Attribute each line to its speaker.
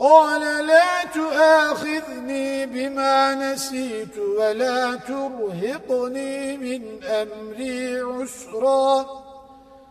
Speaker 1: قال لا تآخذني بما نسيت ولا ترهقني من أمري عسرا.